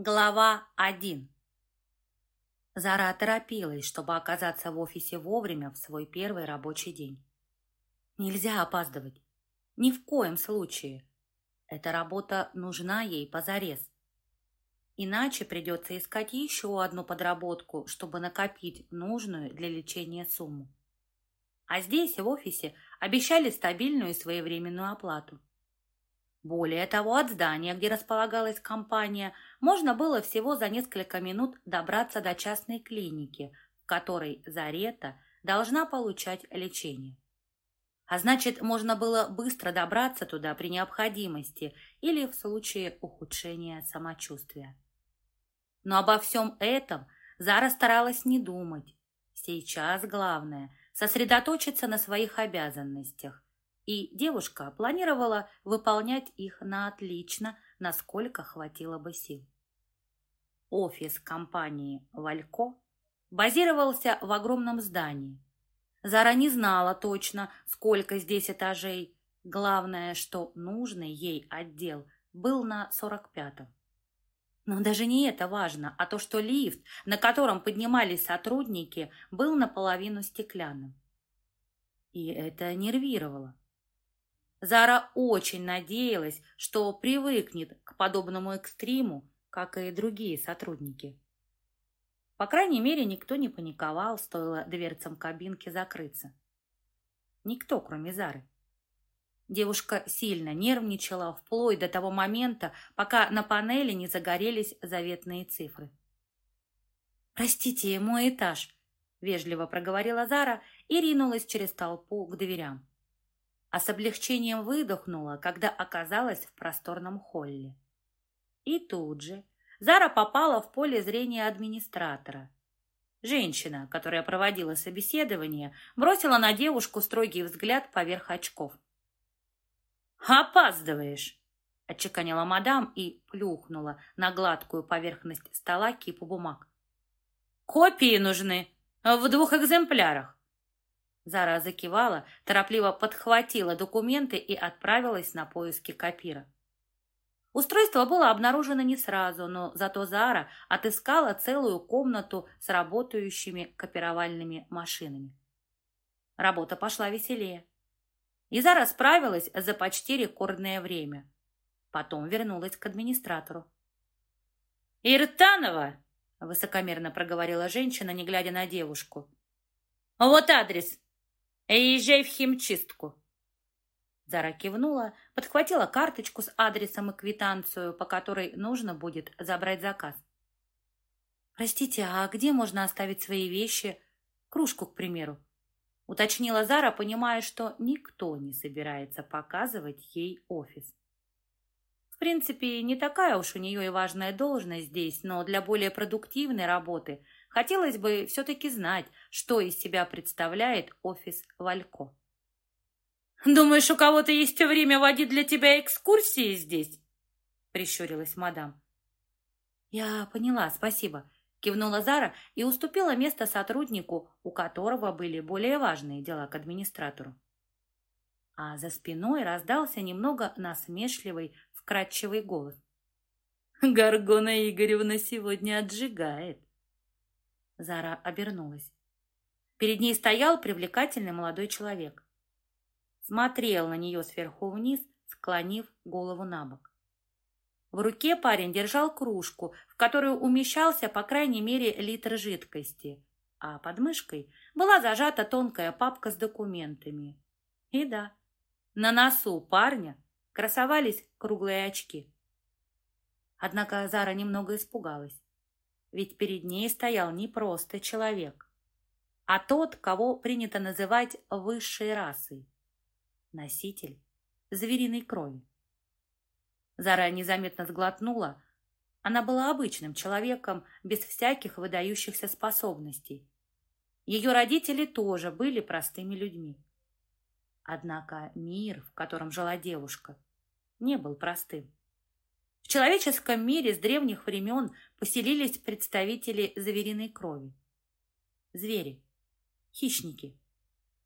Глава 1 Зара торопилась, чтобы оказаться в офисе вовремя в свой первый рабочий день. Нельзя опаздывать. Ни в коем случае. Эта работа нужна ей позарез. Иначе придется искать еще одну подработку, чтобы накопить нужную для лечения сумму. А здесь, в офисе, обещали стабильную и своевременную оплату. Более того, от здания, где располагалась компания, можно было всего за несколько минут добраться до частной клиники, в которой Зарета должна получать лечение. А значит, можно было быстро добраться туда при необходимости или в случае ухудшения самочувствия. Но обо всем этом Зара старалась не думать. Сейчас главное – сосредоточиться на своих обязанностях, и девушка планировала выполнять их на отлично, насколько хватило бы сил. Офис компании «Валько» базировался в огромном здании. Зара не знала точно, сколько здесь этажей. Главное, что нужный ей отдел был на 45-м. Но даже не это важно, а то, что лифт, на котором поднимались сотрудники, был наполовину стеклянным. И это нервировало. Зара очень надеялась, что привыкнет к подобному экстриму, как и другие сотрудники. По крайней мере, никто не паниковал, стоило дверцам кабинки закрыться. Никто, кроме Зары. Девушка сильно нервничала вплоть до того момента, пока на панели не загорелись заветные цифры. «Простите, мой этаж», — вежливо проговорила Зара и ринулась через толпу к дверям а с облегчением выдохнула, когда оказалась в просторном холле. И тут же Зара попала в поле зрения администратора. Женщина, которая проводила собеседование, бросила на девушку строгий взгляд поверх очков. «Опаздываешь!» — отчеканила мадам и плюхнула на гладкую поверхность стола кипу бумаг. «Копии нужны в двух экземплярах. Зара закивала, торопливо подхватила документы и отправилась на поиски копира. Устройство было обнаружено не сразу, но зато Зара отыскала целую комнату с работающими копировальными машинами. Работа пошла веселее. И Зара справилась за почти рекордное время. Потом вернулась к администратору. «Иртанова!» — высокомерно проговорила женщина, не глядя на девушку. «Вот адрес. «Езжай в химчистку!» Зара кивнула, подхватила карточку с адресом и квитанцию, по которой нужно будет забрать заказ. «Простите, а где можно оставить свои вещи? Кружку, к примеру?» уточнила Зара, понимая, что никто не собирается показывать ей офис. В принципе, не такая уж у нее и важная должность здесь, но для более продуктивной работы – Хотелось бы все-таки знать, что из себя представляет офис Валько. «Думаешь, у кого-то есть время водить для тебя экскурсии здесь?» — прищурилась мадам. «Я поняла, спасибо», — кивнула Зара и уступила место сотруднику, у которого были более важные дела к администратору. А за спиной раздался немного насмешливый, вкрадчивый голос. «Гаргона Игоревна сегодня отжигает». Зара обернулась. Перед ней стоял привлекательный молодой человек. Смотрел на нее сверху вниз, склонив голову на бок. В руке парень держал кружку, в которую умещался по крайней мере литр жидкости, а под мышкой была зажата тонкая папка с документами. И да, на носу парня красовались круглые очки. Однако Зара немного испугалась. Ведь перед ней стоял не просто человек, а тот, кого принято называть высшей расой. Носитель звериной крови. Зара незаметно сглотнула. Она была обычным человеком, без всяких выдающихся способностей. Ее родители тоже были простыми людьми. Однако мир, в котором жила девушка, не был простым. В человеческом мире с древних времен поселились представители звериной крови. Звери, хищники.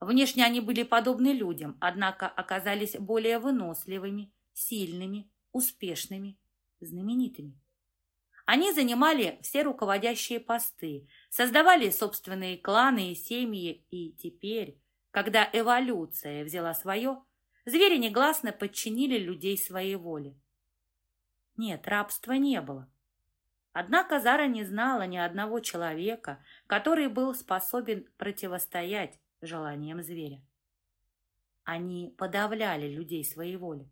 Внешне они были подобны людям, однако оказались более выносливыми, сильными, успешными, знаменитыми. Они занимали все руководящие посты, создавали собственные кланы и семьи, и теперь, когда эволюция взяла свое, звери негласно подчинили людей своей воле. Нет, рабства не было. Однако Зара не знала ни одного человека, который был способен противостоять желаниям зверя. Они подавляли людей своей воли.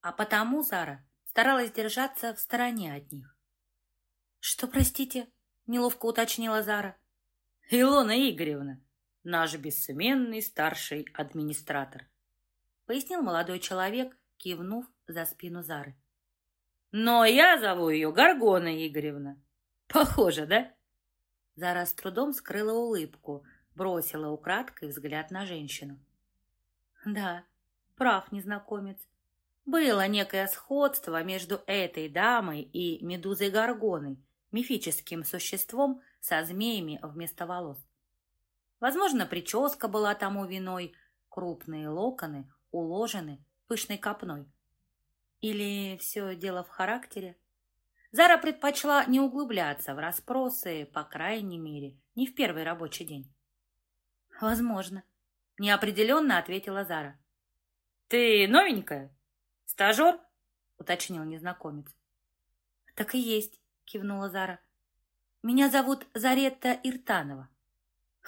А потому Зара старалась держаться в стороне от них. «Что, простите?» — неловко уточнила Зара. «Илона Игоревна, наш бессменный старший администратор», — пояснил молодой человек, кивнув за спину Зары. «Но я зову ее Гаргона Игоревна. Похоже, да?» Зара с трудом скрыла улыбку, бросила украдкой взгляд на женщину. «Да, прав незнакомец. Было некое сходство между этой дамой и медузой Гаргоной, мифическим существом со змеями вместо волос. Возможно, прическа была тому виной, крупные локоны уложены пышной копной. Или все дело в характере? Зара предпочла не углубляться в расспросы, по крайней мере, не в первый рабочий день. «Возможно», — неопределенно ответила Зара. «Ты новенькая? Стажер?» — уточнил незнакомец. «Так и есть кивнула Зара. Меня зовут Заретта Иртанова.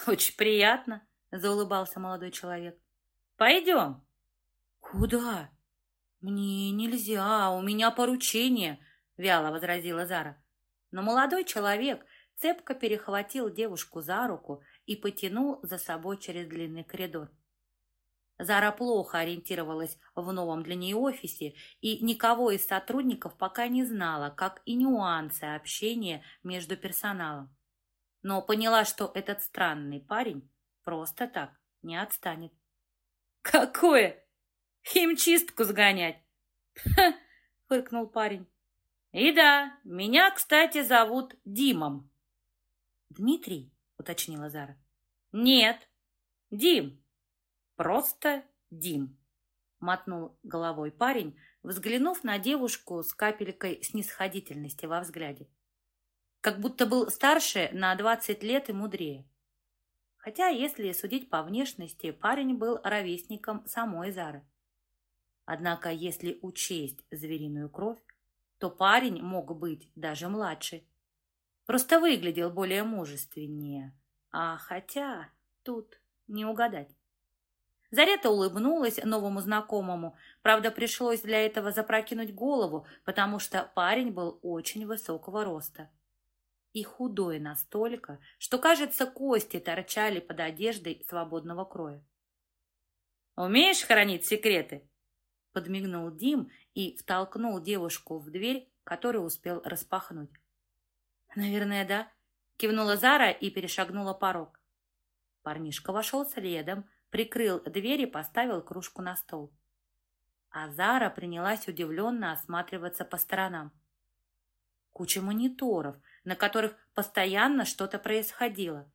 Очень приятно, заулыбался молодой человек. Пойдем. Куда? Мне нельзя, у меня поручение, вяло возразила Зара. Но молодой человек цепко перехватил девушку за руку и потянул за собой через длинный коридор. Зара плохо ориентировалась в новом для нее офисе и никого из сотрудников пока не знала, как и нюансы общения между персоналом. Но поняла, что этот странный парень просто так не отстанет. «Какое? Химчистку сгонять!» «Ха!» — фыркнул парень. «И да, меня, кстати, зовут Димом». «Дмитрий?» — уточнила Зара. «Нет, Дим». Просто Дим. Мотнул головой парень, взглянув на девушку с капелькой снисходительности во взгляде. Как будто был старше на двадцать лет и мудрее. Хотя, если судить по внешности, парень был ровесником самой Зары. Однако, если учесть звериную кровь, то парень мог быть даже младше. Просто выглядел более мужественнее. А хотя тут не угадать. Зарета улыбнулась новому знакомому. Правда, пришлось для этого запрокинуть голову, потому что парень был очень высокого роста. И худой настолько, что, кажется, кости торчали под одеждой свободного кроя. «Умеешь хранить секреты?» Подмигнул Дим и втолкнул девушку в дверь, которую успел распахнуть. «Наверное, да», — кивнула Зара и перешагнула порог. Парнишка вошел следом, прикрыл дверь и поставил кружку на стол. А Зара принялась удивленно осматриваться по сторонам. Куча мониторов, на которых постоянно что-то происходило.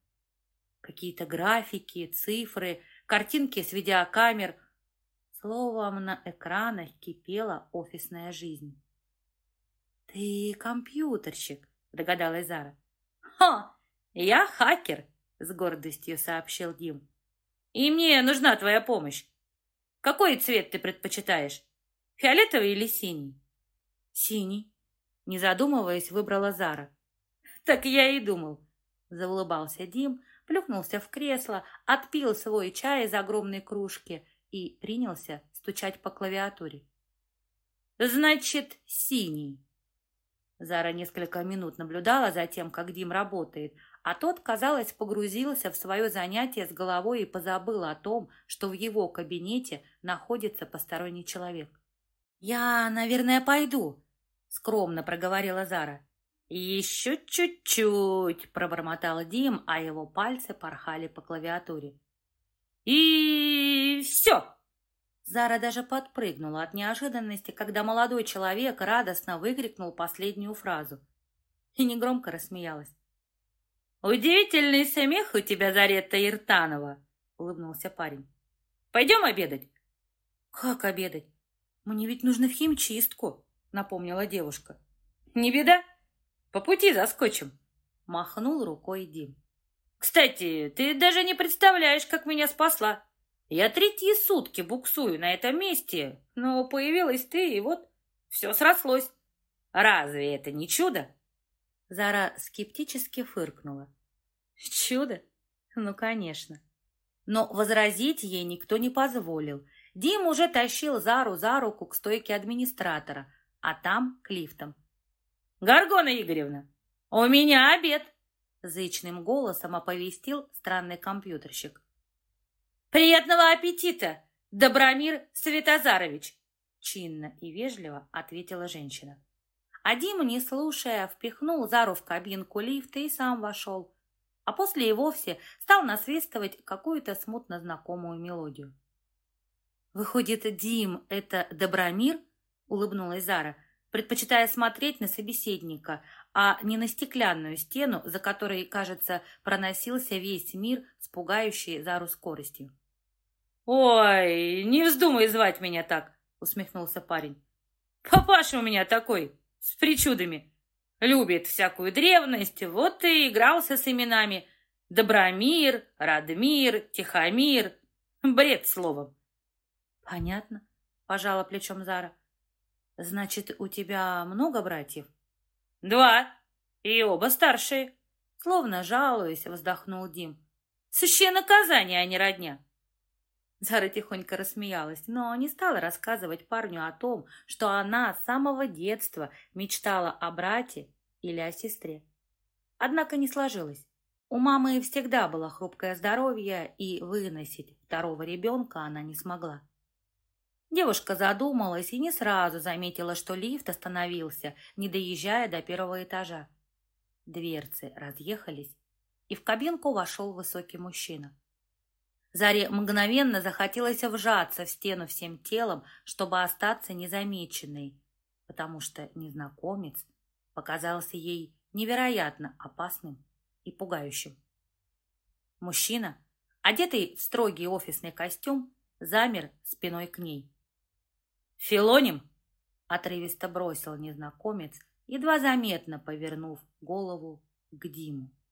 Какие-то графики, цифры, картинки с видеокамер. Словом, на экранах кипела офисная жизнь. «Ты компьютерщик», — догадалась Зара. «Ха! Я хакер», — с гордостью сообщил Дим. И мне нужна твоя помощь. Какой цвет ты предпочитаешь? Фиолетовый или синий? Синий. Не задумываясь, выбрала Зара. Так я и думал. Заулыбался Дим, плюхнулся в кресло, отпил свой чай из огромной кружки и принялся стучать по клавиатуре. Значит, синий. Зара несколько минут наблюдала за тем, как Дим работает, а тот, казалось, погрузился в свое занятие с головой и позабыл о том, что в его кабинете находится посторонний человек. «Я, наверное, пойду», — скромно проговорила Зара. «Еще чуть-чуть», — пробормотал Дим, а его пальцы порхали по клавиатуре. «И все!» Зара даже подпрыгнула от неожиданности, когда молодой человек радостно выкрикнул последнюю фразу. И негромко рассмеялась. «Удивительный смех у тебя, Зарета Иртанова!» — улыбнулся парень. «Пойдем обедать?» «Как обедать? Мне ведь нужно в химчистку», — напомнила девушка. «Не беда. По пути заскочим. Махнул рукой Дим. Кстати, ты даже не представляешь, как меня спасла. Я третьи сутки буксую на этом месте, но появилась ты, и вот все срослось. Разве это не чудо? Зара скептически фыркнула. Чудо? Ну, конечно. Но возразить ей никто не позволил. Дим уже тащил Зару за руку к стойке администратора, а там к лифтам. «Гаргона Игоревна, у меня обед!» Зычным голосом оповестил странный компьютерщик. «Приятного аппетита, Добромир Светозарович!» Чинно и вежливо ответила женщина. А Дима, не слушая, впихнул Зару в кабинку лифта и сам вошел, а после и вовсе стал насвистывать какую-то смутно знакомую мелодию. «Выходит, Дим — это Добромир?» — улыбнулась Зара, предпочитая смотреть на собеседника, а не на стеклянную стену, за которой, кажется, проносился весь мир с пугающей Зару скоростью. «Ой, не вздумай звать меня так!» — усмехнулся парень. «Папаша у меня такой, с причудами. Любит всякую древность, вот и игрался с именами. Добромир, Радмир, Тихомир. Бред словом. Понятно, пожала плечом Зара. Значит, у тебя много братьев? Два, и оба старшие. Словно жалуясь, вздохнул Дим. Сущее наказание, а не родня. Зара тихонько рассмеялась, но не стала рассказывать парню о том, что она с самого детства мечтала о брате или о сестре. Однако не сложилось. У мамы всегда было хрупкое здоровье, и выносить второго ребенка она не смогла. Девушка задумалась и не сразу заметила, что лифт остановился, не доезжая до первого этажа. Дверцы разъехались, и в кабинку вошел высокий мужчина. Заре мгновенно захотелось вжаться в стену всем телом, чтобы остаться незамеченной, потому что незнакомец показался ей невероятно опасным и пугающим. Мужчина, одетый в строгий офисный костюм, замер спиной к ней. «Филоним?» — отрывисто бросил незнакомец, едва заметно повернув голову к Диму.